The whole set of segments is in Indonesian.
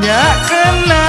Jangan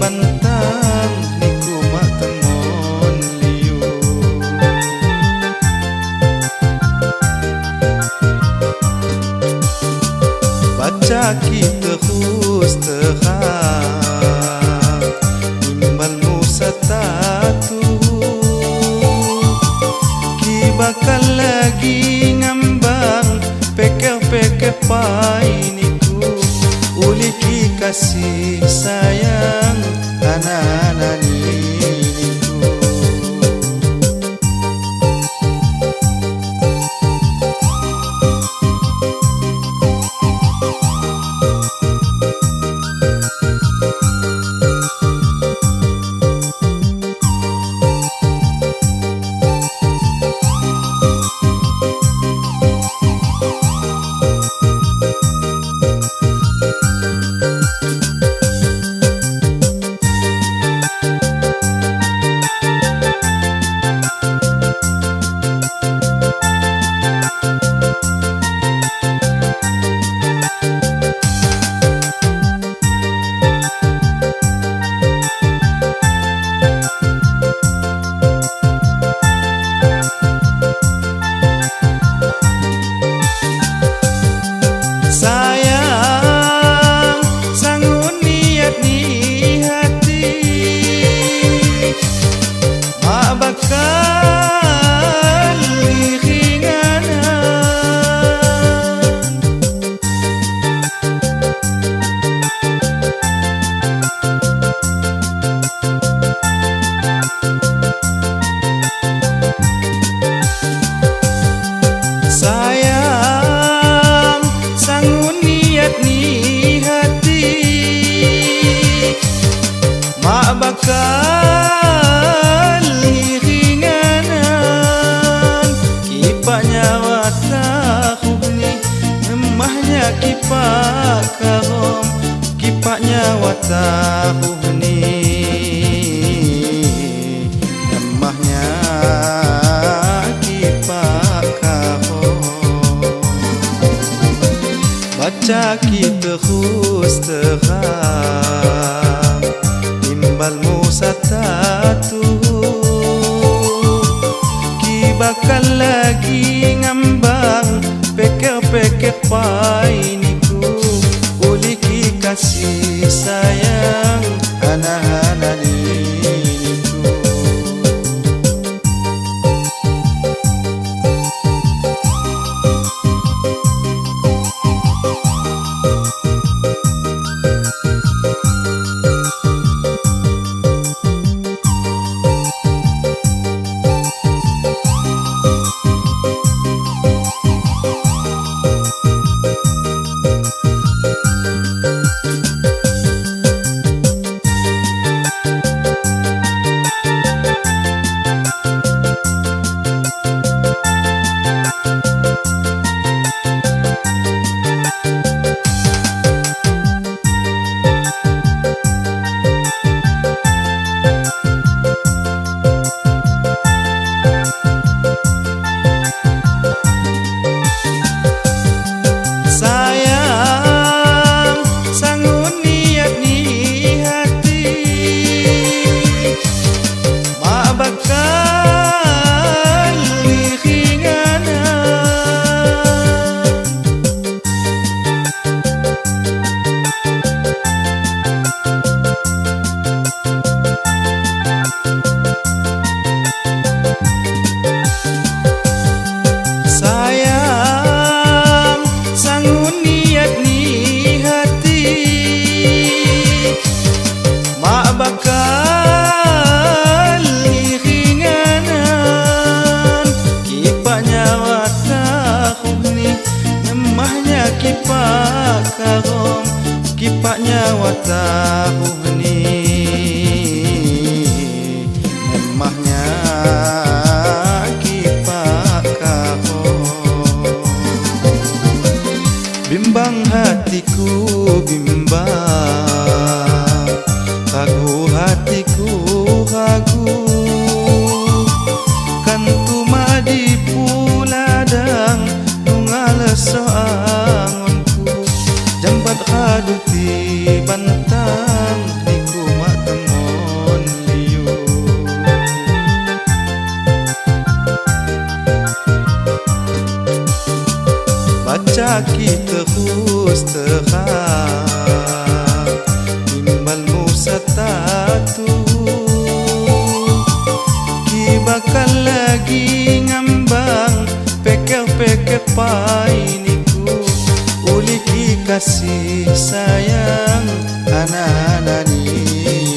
bánh satu. Ki bakal lagi ngambang Pekel-pekel painiku. Uliki kasih sayang Anak-anak ini.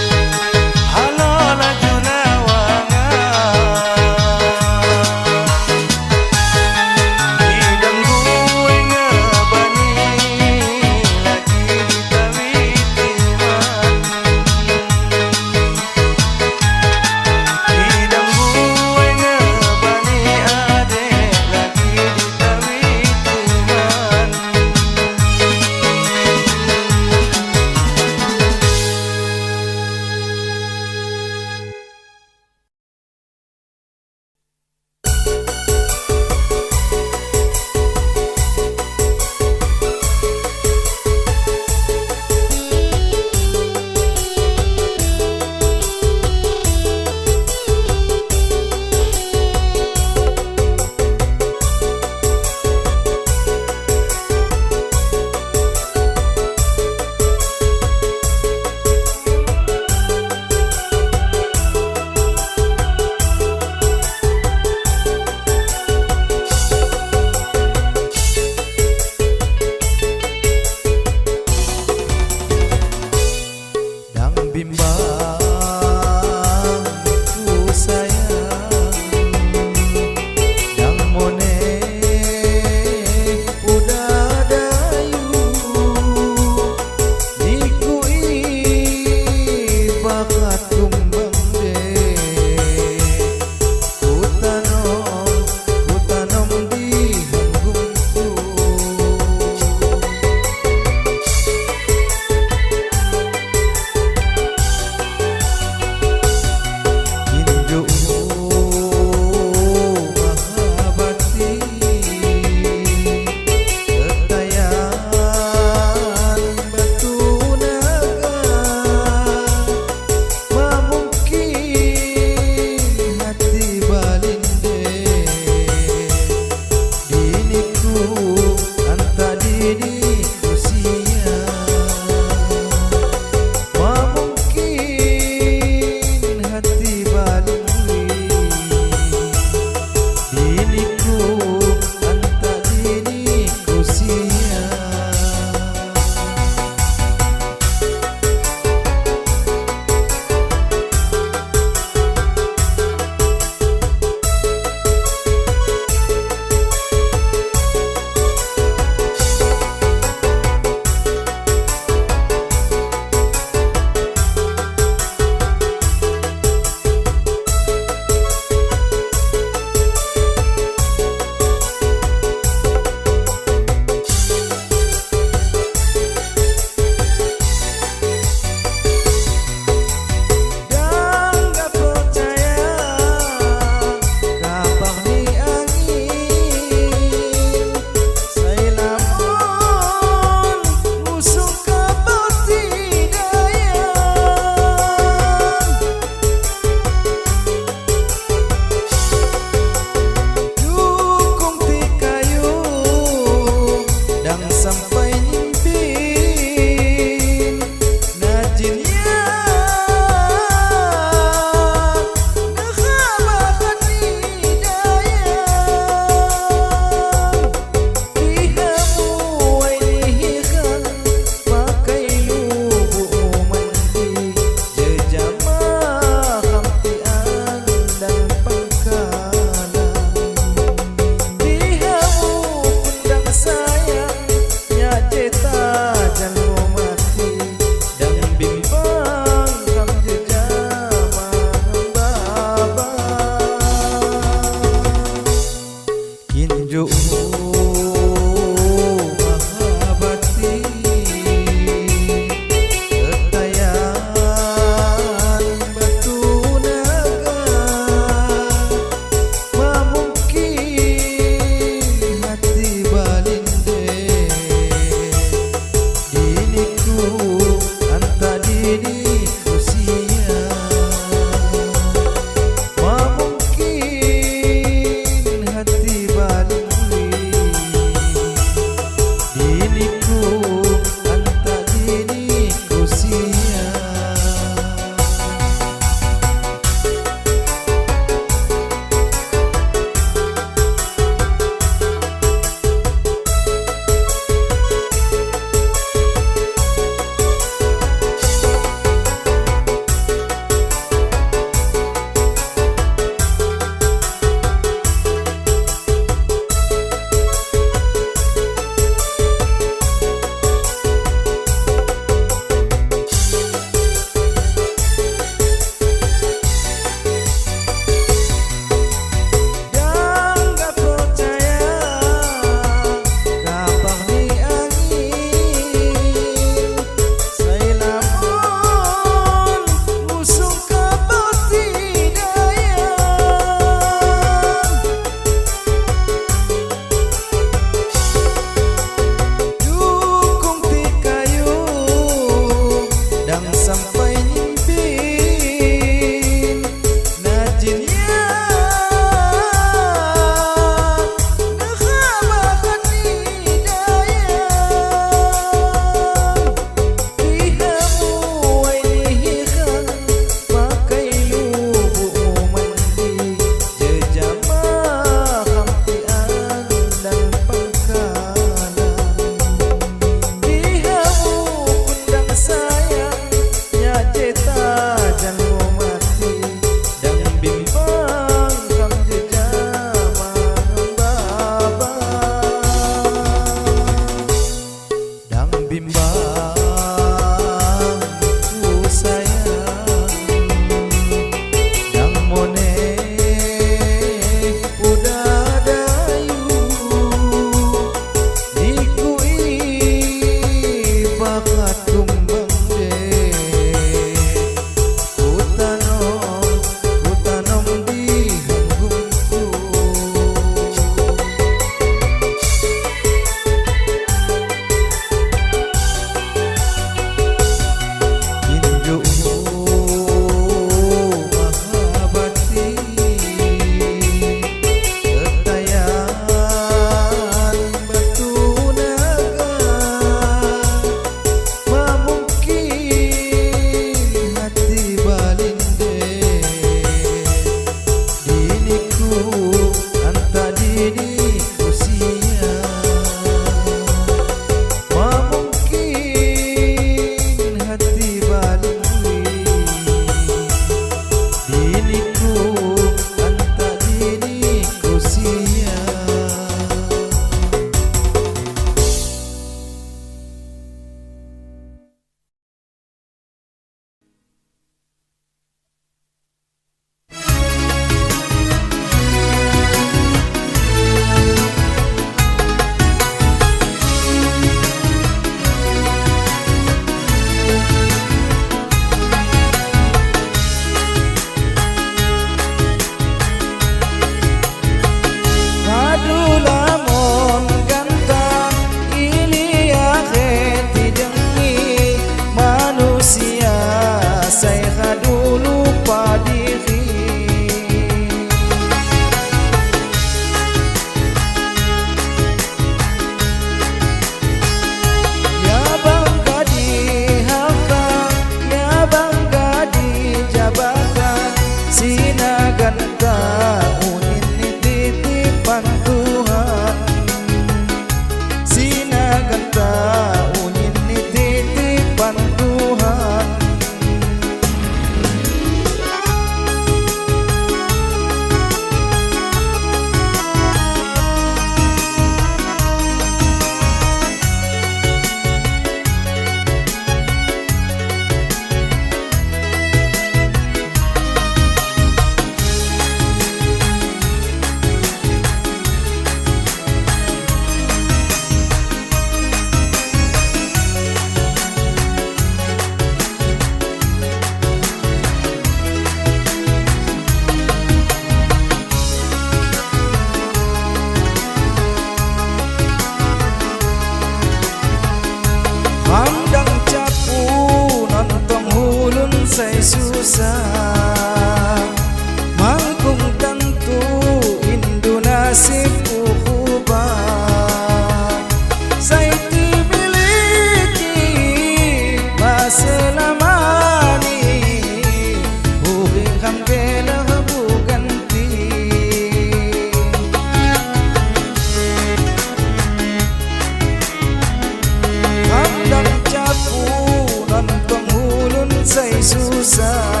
fez usar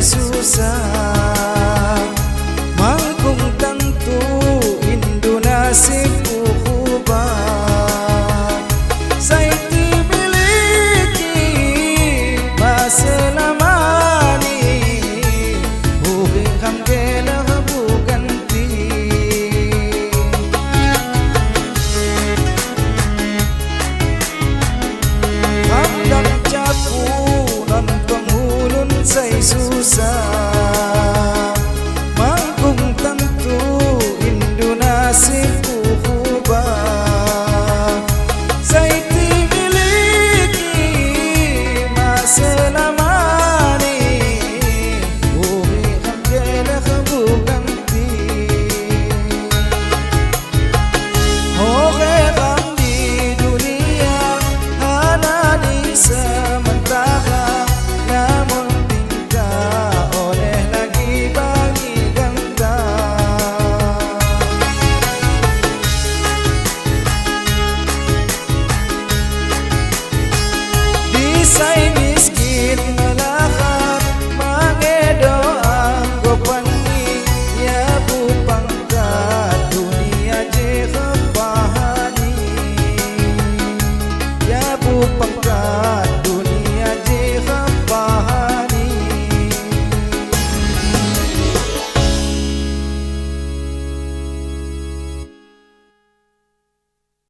susah